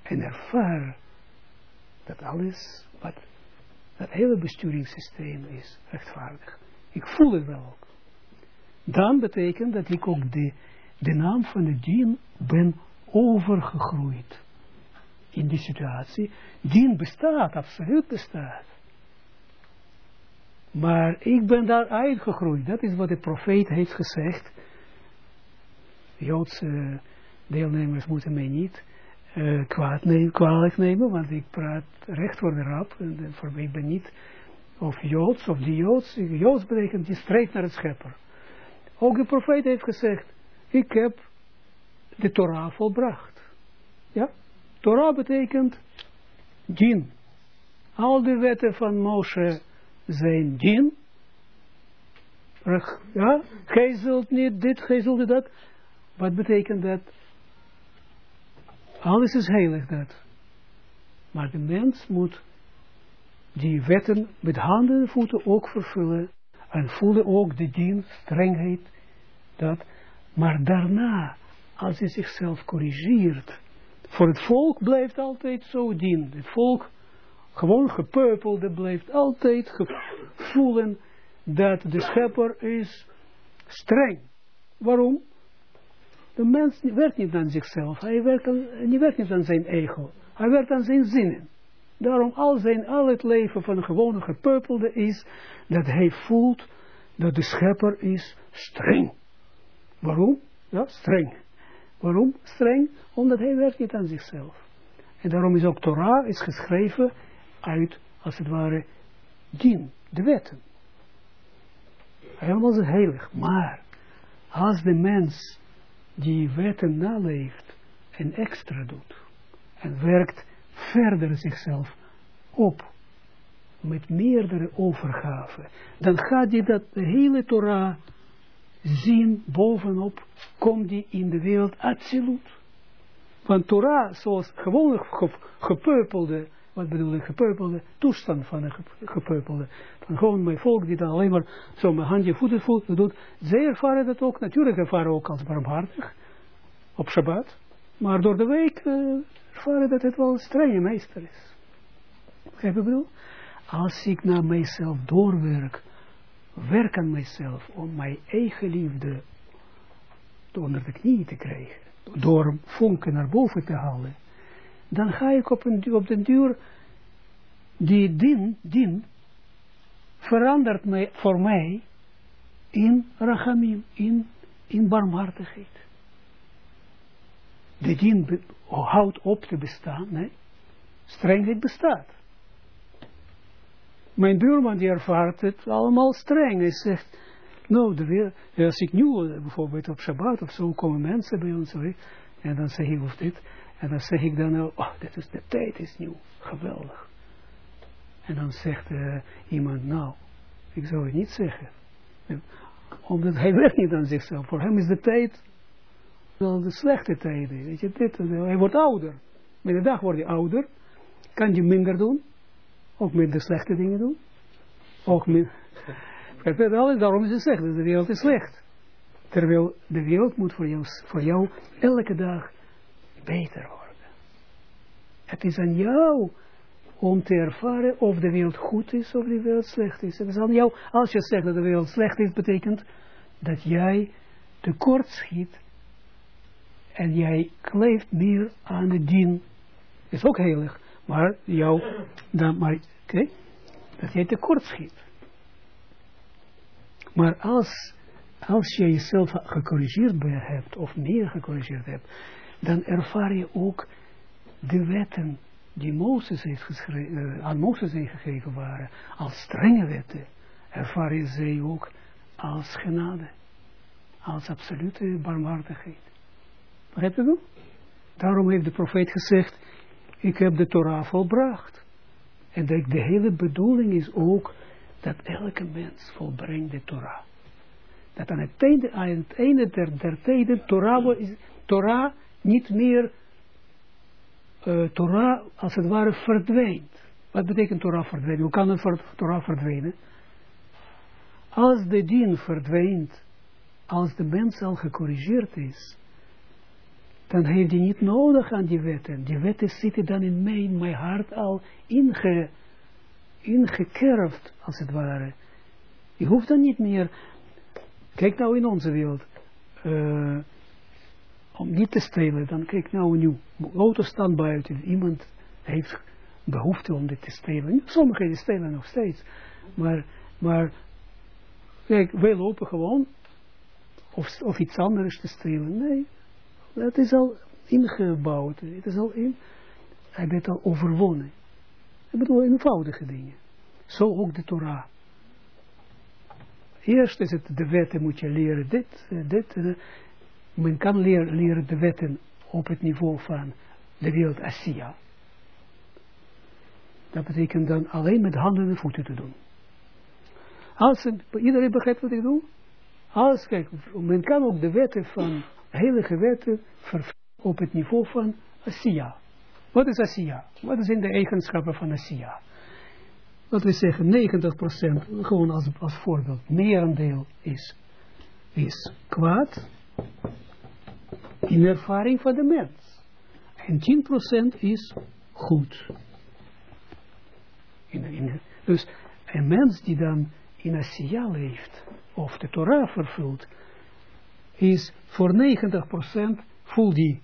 en ervaar dat alles wat dat hele besturingssysteem is rechtvaardig. Ik voel het wel ook. Dan betekent dat ik ook de, de naam van de dien ben overgegroeid. In die situatie. Dien bestaat, absoluut bestaat. Maar ik ben daar uitgegroeid. Dat is wat de profeet heeft gezegd. Joodse deelnemers moeten mij niet uh, kwaad nemen, kwalijk nemen, want ik praat recht voor de rap. En voor mij ben niet of Joods of die Joods. Joods betekent die streeft naar het schepper. Ook de profeet heeft gezegd, ik heb de Torah volbracht. Ja? Torah betekent din. Al de wetten van Moshe zijn din. Ja? Gij zult niet dit, gij zult dat. Wat betekent dat? Alles is heilig dat. Maar de mens moet die wetten met handen en voeten ook vervullen. En voelen ook de dien, strengheid. Dat. Maar daarna, als hij zichzelf corrigeert. Voor het volk blijft altijd zo dien. Het volk, gewoon gepeupelde, blijft altijd voelen dat de schepper is streng. Waarom? De mens werkt niet aan zichzelf. Hij werkt, hij werkt niet aan zijn ego. Hij werkt aan zijn zinnen. Daarom al zijn, al het leven van een gewone gepeupelde is, dat hij voelt dat de schepper is streng. Waarom? Ja, streng. Waarom streng? Omdat hij werkt niet aan zichzelf. En daarom is ook Torah is geschreven uit, als het ware, dien, de wetten. Helemaal is heilig. Maar, als de mens die wetten naleeft en extra doet, en werkt verder zichzelf op met meerdere overgaven, dan gaat hij dat de hele Torah zien bovenop, komt die in de wereld absoluut. Want Torah, zoals gewoon gepeupelde, wat bedoel ik, gepeupelde toestand van een gepeupelde, van gewoon mijn volk die dan alleen maar zo mijn handje voeten voelt, doet, zij ervaren dat ook, natuurlijk ervaren ook als barmhartig, op Shabbat, maar door de week uh, ervaren dat het wel een strenge meester is. Begrijp je bedoel? Als ik naar mijzelf doorwerk, werk aan mijzelf om mijn eigen liefde onder de knie te krijgen, door vonken naar boven te halen, dan ga ik op, een, op den duur die din, din verandert mij, voor mij in rachamim, in, in barmhartigheid. de dien be- houdt op te bestaan. Nee, strengheid bestaat. Mijn buurman die ervaart het allemaal streng. Hij zegt, nou, de als ik nu eh, bijvoorbeeld op Shabbat of zo komen mensen bij ons, en dan zeg ik of dit, en dan zeg ik dan, oh, dit is, de tijd is nieuw, geweldig. En dan zegt eh, iemand, nou, ik zou het niet zeggen. En Omdat hij werkt niet aan zichzelf. Voor hem is de tijd wel de slechte tijden. Weet je, dit, dat. hij wordt ouder. Met de dag wordt hij ouder. Kan je minder doen. Ook minder slechte dingen doen. Ook minder. Alles daarom is het slecht. Dus de wereld is slecht. Terwijl de wereld moet voor jou, voor jou elke dag beter worden. Het is aan jou om te ervaren of de wereld goed is of de wereld slecht is. Het is aan jou, als je zegt dat de wereld slecht is, betekent dat jij tekort schiet en jij kleeft meer aan de dien. Is ook heilig, maar jou, dan, maar, oké, dat jij tekort schiet. Maar als, als je jezelf gecorrigeerd hebt, of meer gecorrigeerd hebt, dan ervaar je ook de wetten die Mozes heeft geschreven, aan Mozes zijn gegeven waren, als strenge wetten, ervaar je ze ook als genade, als absolute barmhartigheid. Begrijp je dat? Daarom heeft de profeet gezegd, ik heb de Torah volbracht. En de, de hele bedoeling is ook dat elke mens volbrengt de Torah. Dat aan het einde, aan het einde der, tijden Torah, is, Torah niet meer eh, Torah als het ware verdwijnt. Wat betekent Torah verdwijnen? Hoe kan ver- Torah verdwijnen? Als de dien verdwijnt, als de mens al gecorrigeerd is, dan heeft hij niet nodig aan die wetten. Die wetten zitten dan in mijn, mijn hart al inge, ingekerfd, als het ware. Je hoeft dan niet meer, kijk nou in onze wereld, eh, om niet te stelen, dan kijk nou nu, auto's staan buiten, iemand heeft behoefte om dit te stelen. Sommigen stelen nog steeds, maar, maar kijk, wij lopen gewoon, of, of iets anders te stelen, nee, dat is al ingebouwd, het is al in, hij het al overwonnen. Ik bedoel, eenvoudige dingen. Zo ook de Torah. Eerst is het de wetten, moet je leren dit, eh, dit. eh. Men kan leren, leren de wetten op het niveau van de wereld Asia. Dat betekent dan alleen met handen en voeten te doen. Als iedereen begrijpt wat ik doe? Als, kijk, men kan ook de wetten van, heilige wetten, op het niveau van Asia. Wat is Asia? Wat zijn de eigenschappen van Asia? Wat we zeggen, 90%, gewoon als, als voorbeeld, merendeel is, is kwaad in ervaring van de mens. En 10% is goed. In, in, dus een mens die dan in Asia leeft, of de Torah vervult, is voor 90% voelt die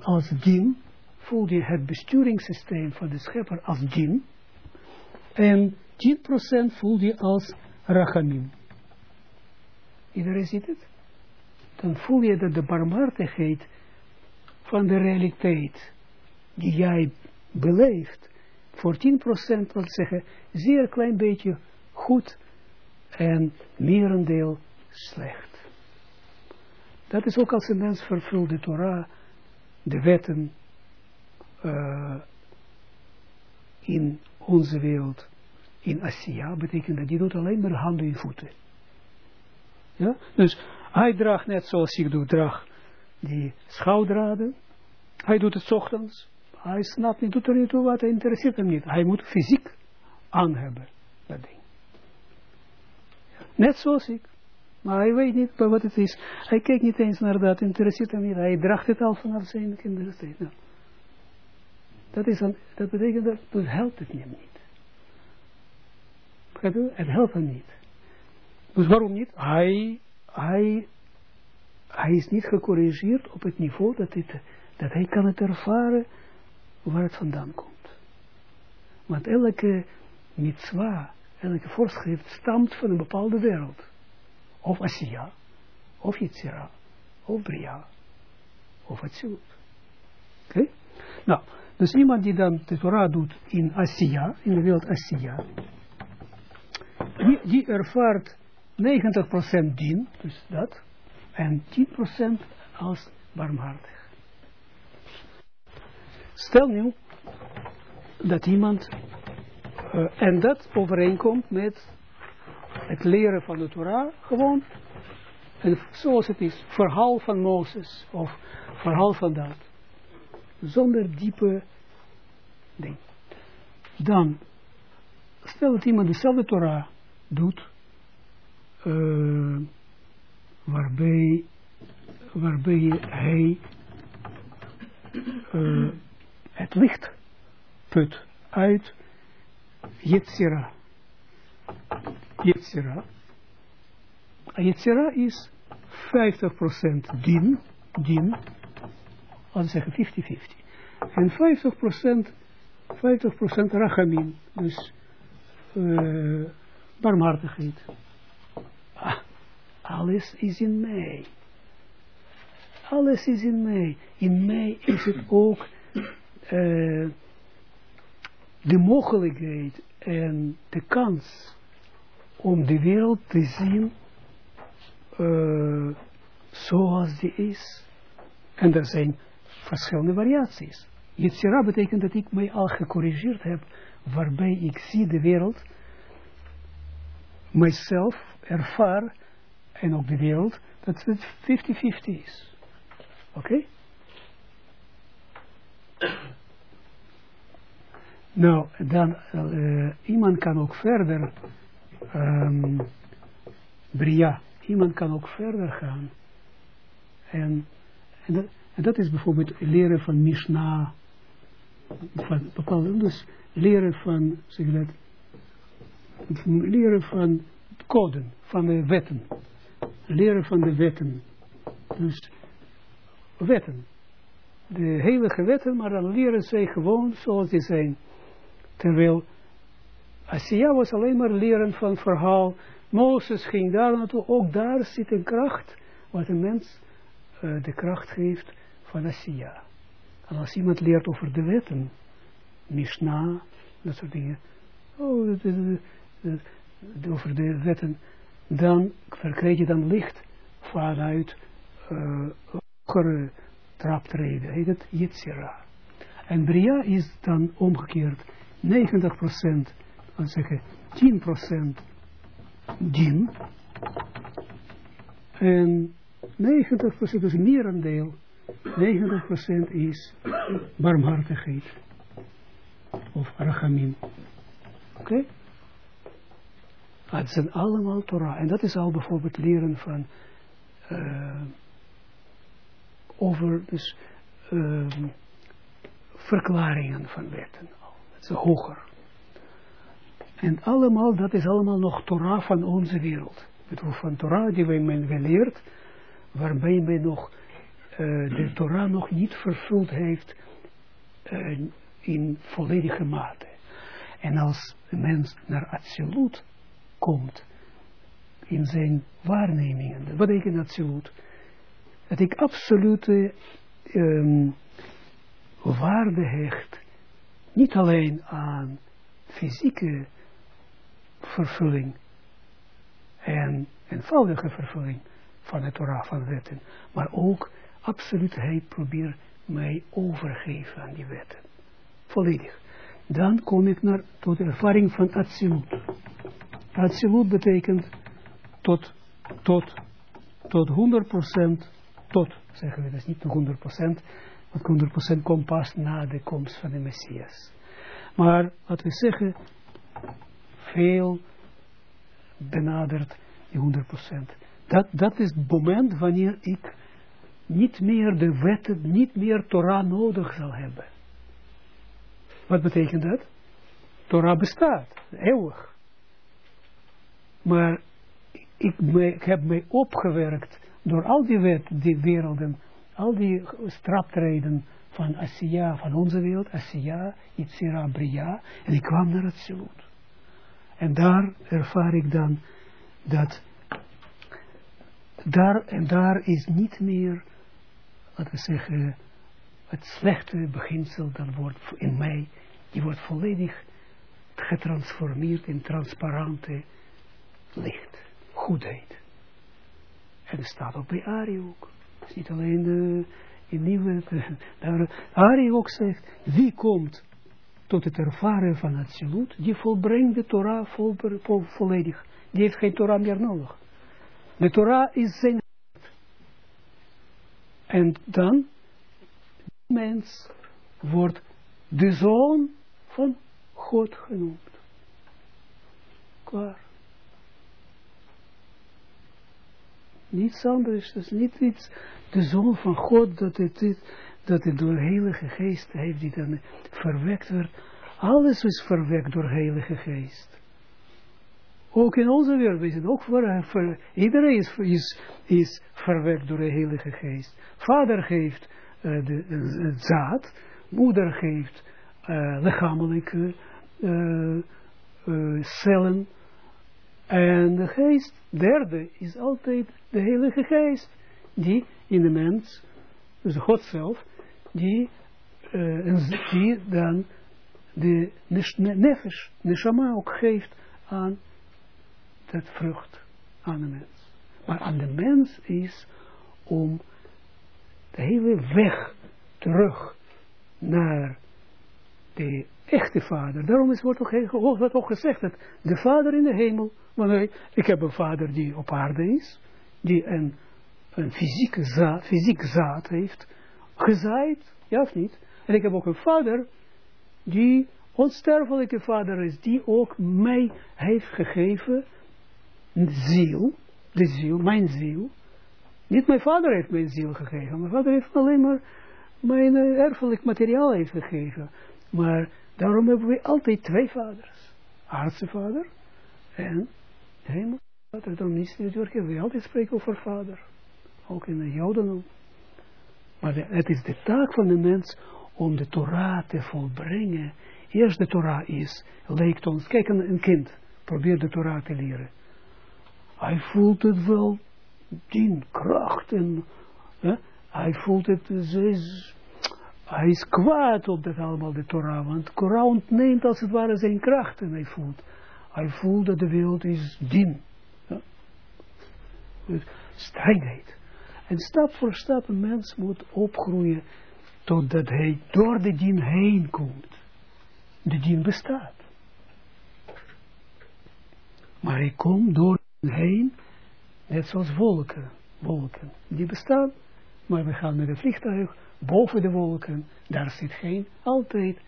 als dien, voelt die het besturingssysteem van de schepper als dien, en 10% voelt die als rachamim. Iedereen ziet het? Dan voel je dat de barmhartigheid van de realiteit die jij beleeft, voor 10% wil zeggen, zeer klein beetje goed en merendeel slecht. Dat is ook als een mens vervult de Torah, de wetten uh, in onze wereld, in Asia, betekent dat die doet alleen maar handen en voeten. Ja? Dus hij draagt net zoals ik doe, draag die schoudraden. Hij doet het ochtends. Hij snapt niet, doet er niet toe wat, hij interesseert hem niet. Hij moet fysiek aan hebben, dat ding. Net zoals ik. Maar hij weet niet wat het is. Hij kijkt niet eens naar dat, interesseert hem niet. Hij draagt het al vanaf zijn kindertijd. Nou. Dat, is een, dat betekent dat, dat helpt het hem niet. Het helpt hem niet. Dus waarom niet? Hij, hij, hij is niet gecorrigeerd op het niveau dat, dat hij kan het ervaren waar het vandaan komt. Want elke mitzwa, elke voorschrift stamt van een bepaalde wereld. Of Asia, of Yitzira, of Bria. of Atsilut. Oké? Nou, dus iemand die dan de Torah doet in Asiya, in de wereld Asiya, die, die ervaart 90% dien, dus dat, en 10% als barmhartig. Stel nu dat iemand, uh, en dat overeenkomt met het leren van de Torah, gewoon, en zoals het is, verhaal van Mozes, of verhaal van dat, zonder diepe ding. Dan, stel dat iemand dezelfde Torah doet, uh, waarbij, waarbij hij uh, het licht put uit Yetzira. Yetzira. Yetzira is 50% din, din, laten zeggen 50-50. En 50%, 50% rachamim, dus uh, barmhartigheid. Ah, alles is in mij. Alles is in mij. In mij is het ook uh, de mogelijkheid en de kans om de wereld te zien uh, zoals die is. En er zijn verschillende variaties. Yetzira betekent dat ik mij al gecorrigeerd heb, waarbij ik zie de wereld, mijzelf ervaar, en ook de wereld, dat het 50-50 is. Oké? Okay? Nou, dan, uh, iemand kan ook verder, um, Bria, iemand kan ook verder gaan. En, en, dat, is bijvoorbeeld leren van Mishnah, van bepaalde, dus leren van, zeg je dat, leren van coden, van de wetten. Leren van de wetten. Dus wetten. De heilige wetten, maar dan leren zij gewoon zoals die zijn. Terwijl Asiya was alleen maar leren van verhaal. Mozes ging daar naartoe. Ook daar zit een kracht. Wat een mens uh, de kracht geeft van Asiya. En als iemand leert over de wetten. Mishnah. Dat soort dingen. Oh, de, de, de, over de wetten. Dan verkrijg je dan licht vanuit uh, hogere traptreden. Heet het Yitzira. En Bria is dan omgekeerd 90%, laten zeggen 10% din. En 90% dus merendeel, 90% is barmhartigheid. Of rachamim. Oké? Okay? Het zijn allemaal Torah. En dat is al bijvoorbeeld leren van over dus verklaringen van wetten is hoger. En allemaal, dat is allemaal nog Torah van onze wereld. Het van Torah die wij men leert, waarbij men nog uh, de Torah nog niet vervuld heeft uh, in volledige mate. En als de mens naar Absolute komt, in zijn waarnemingen, wat betekent Absolute? Dat ik absolute um, waarde hecht niet alleen aan fysieke vervulling en eenvoudige vervulling van het Torah van wetten, maar ook absoluutheid probeer mij overgeven aan die wetten. Volledig. Dan kom ik naar, tot de ervaring van Atsilut. Atsilut betekent tot, tot, tot 100%, tot, zeggen we, dat is niet 100%, want 100% komt pas na de komst van de Messias. Maar, laten we zeggen, veel benadert die 100%. Dat, dat is het moment wanneer ik niet meer de wetten, niet meer Torah nodig zal hebben. Wat betekent dat? Torah bestaat, eeuwig. Maar ik, ik heb mij opgewerkt door al die, wet, die werelden al die straptreden van Asiya, van onze wereld, Asiya, Yitzira, Bria, en ik kwam naar het Silut. En daar ervaar ik dan dat, daar en daar is niet meer laten we zeggen, het slechte beginsel, dat wordt in mij, die wordt volledig getransformeerd in transparante licht, goedheid. En dat staat ook bij Ari ook. Het is niet alleen de, in nieuwe, Ari ook zegt, wie komt tot het ervaren van het absoluut, die volbrengt de Torah vol, vol, volledig. Die heeft geen Torah meer nodig. De Torah is zijn en dan, mens wordt de zoon van God genoemd. Klaar. Niets anders, dus niet iets, de zoon van God, dat het, dat het door heilige geest heeft, die dan verwekt werd. Alles is verwekt door heilige geest. Ook in onze wereld is ook voor, voor iedereen is, is, verwekt door de heilige geest. Vader geeft uh, de, zaad, moeder geeft uh, lichamelijke cellen. En de geest, derde, is altijd de heilige geest, die in de mens, dus God zelf, die, die dan de nefesh, neshama ook geeft aan dat vrucht aan de mens. Maar aan de mens is om de hele weg terug naar de echte vader. Daarom is, wordt, ook, wordt ook gezegd dat de vader in de hemel, want ik heb een vader die op aarde is, die een, een fysieke fysiek zaad heeft gezaaid, ja of niet? En ik heb ook een vader die onsterfelijke vader is, die ook mij heeft gegeven ziel, de ziel, mijn ziel. Niet mijn vader heeft mijn ziel gegeven. Mijn vader heeft alleen maar mijn uh, erfelijk materiaal heeft gegeven. Maar daarom hebben we altijd twee vaders. Aardse vader en hemel. vader. Dan niet natuurlijk, we altijd spreken over vader. Ook in de Jodendom. Maar de, het is de taak van de mens om de Torah te volbrengen. Eerst de Torah is, lijkt ons, kijk een kind, probeer de Torah te leren hij voelt het wel, die kracht en hè, hij voelt het, is, hij is kwaad op dat allemaal, de Torah, want Torah ontneemt als het ware zijn kracht en hij voelt, hij voelt dat de wereld is dien. Ja? Dus strengheid. En stap voor stap een mens moet opgroeien totdat hij door de dien heen komt. De dien bestaat. Maar hij komt door heen, net zoals wolken, wolken, die bestaan, maar we gaan met een vliegtuig boven de wolken, daar zit geen, altijd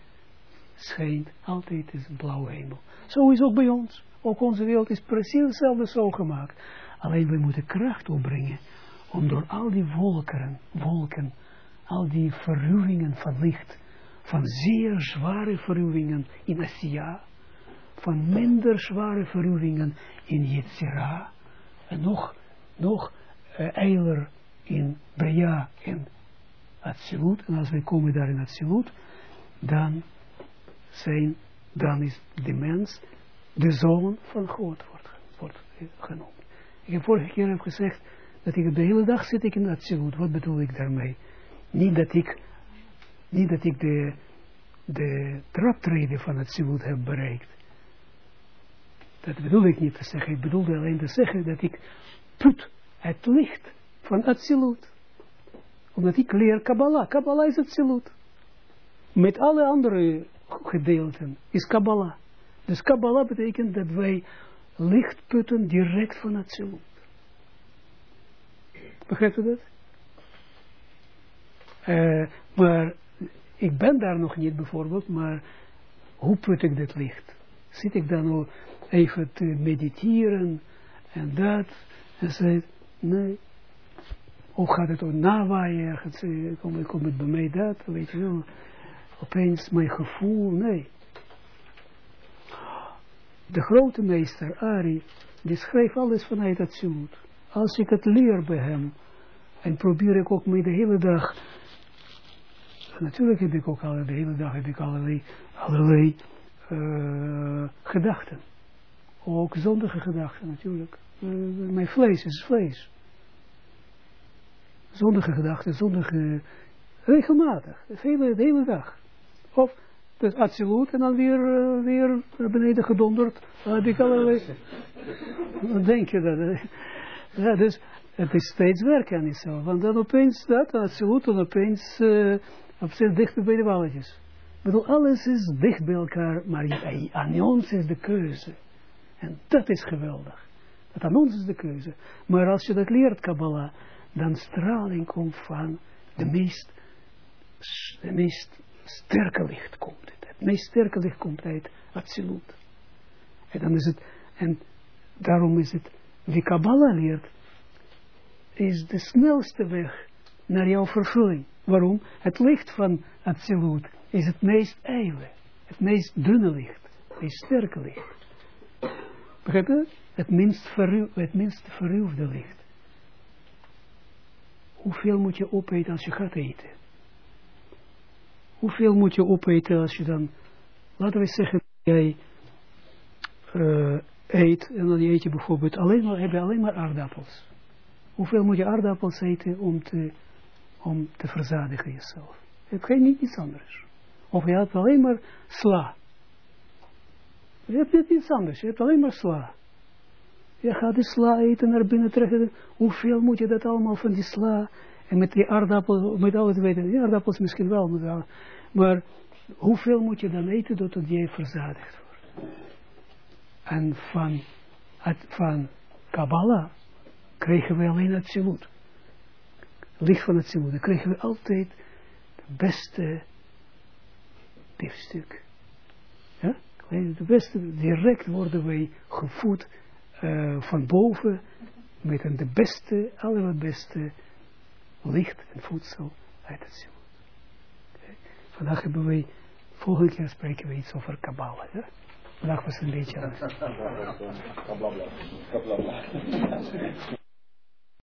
schijnt, altijd is een blauwe hemel. Zo is ook bij ons, ook onze wereld is precies hetzelfde zo gemaakt. Alleen we moeten kracht opbrengen, om door al die wolken, wolken, al die verruwingen van licht, van zeer zware verruwingen in Asia, van minder zware verruwingen in Yetzira en nog, nog uh, eiler in Bria en Atsilut. En als wij komen daar in Atsilut, dan, zijn, dan is de mens de zoon van God wordt, wordt genoemd. Ik heb vorige keer heb gezegd dat ik de hele dag zit ik in Atsilut. Wat bedoel ik daarmee? Niet dat ik, niet dat ik de, de traptreden van Atsilut heb bereikt. Dat bedoel ik niet te zeggen. Ik bedoelde alleen te zeggen dat ik put het licht van Atsilut. Omdat ik leer Kabbalah. Kabbalah is Atsilut. Met alle andere gedeelten is Kabbalah. Dus Kabbalah betekent dat wij licht putten direct van Atsilut. Begrijpt dat? Uh, maar ik ben daar nog niet bijvoorbeeld, maar hoe put ik dit licht? Zit ik dan al even te mediteren en dat. En zei, nee. Of gaat het ook nawaaien ergens, komt kom het bij mij dat, weet je wel. Opeens mijn gevoel, nee. De grote meester, Ari, die schreef alles vanuit het zoet. Als ik het leer bij hem, en probeer ik ook mee de hele dag, natuurlijk heb ik ook al de hele dag heb ik allerlei, allerlei uh, gedachten. Ook zondige gedachten natuurlijk. Uh, mijn vlees is vlees. zondige gedachten, zondige, regelmatig, de hele, de hele dag. Of dus absoluut en dan weer, uh, weer beneden gedonderd. Dan heb ik allerlei, wat denk je dat? Ja, dus het is steeds werk aan jezelf. Want dan opeens dat, absoluut, en opeens uh, op dichter bij de walletjes. Ik bedoel, alles is dicht bij elkaar, maar aan ons is de keuze. En dat is geweldig. Dat aan ons is de keuze. Maar als je dat leert, Kabbalah, dan straling komt van de meest, de meest sterke licht komt. Het, het meest sterke licht komt uit absoluut. En dan is het, en daarom is het, wie Kabbalah leert, is de snelste weg naar jouw vervulling. Waarom? Het licht van absoluut is het meest ijle, het meest dunne licht, het meest sterke licht. Begrijp je? Het minst, verruw, het minst licht. Hoeveel moet je opeten als je gaat eten? Hoeveel moet je opeten als je dan, laten we zeggen, jij eet en dan eet je bijvoorbeeld alleen maar, heb je alleen maar aardappels. Hoeveel moet je aardappels eten om te, om te verzadigen jezelf? Het gaat niet iets anders. Of je hebt alleen maar sla. Je hebt niet iets anders, je hebt alleen maar sla. Je gaat die sla eten naar binnen trekken. Hoeveel moet je dat allemaal van die sla? En met die aardappel, met alles weten. Die aardappels misschien wel, maar hoeveel moet je dan eten totdat je verzadigd wordt? En van, van Kabbalah kregen we alleen het Zilut. Licht van het Zilut. Dan kregen we altijd het beste biefstuk. Ja? De beste, direct worden wij gevoed uh, van boven met een de beste, allerbeste licht en voedsel uit het ziel. Vandaag hebben we, volgende keer spreken we iets over Kabbalah. Vandaag was het.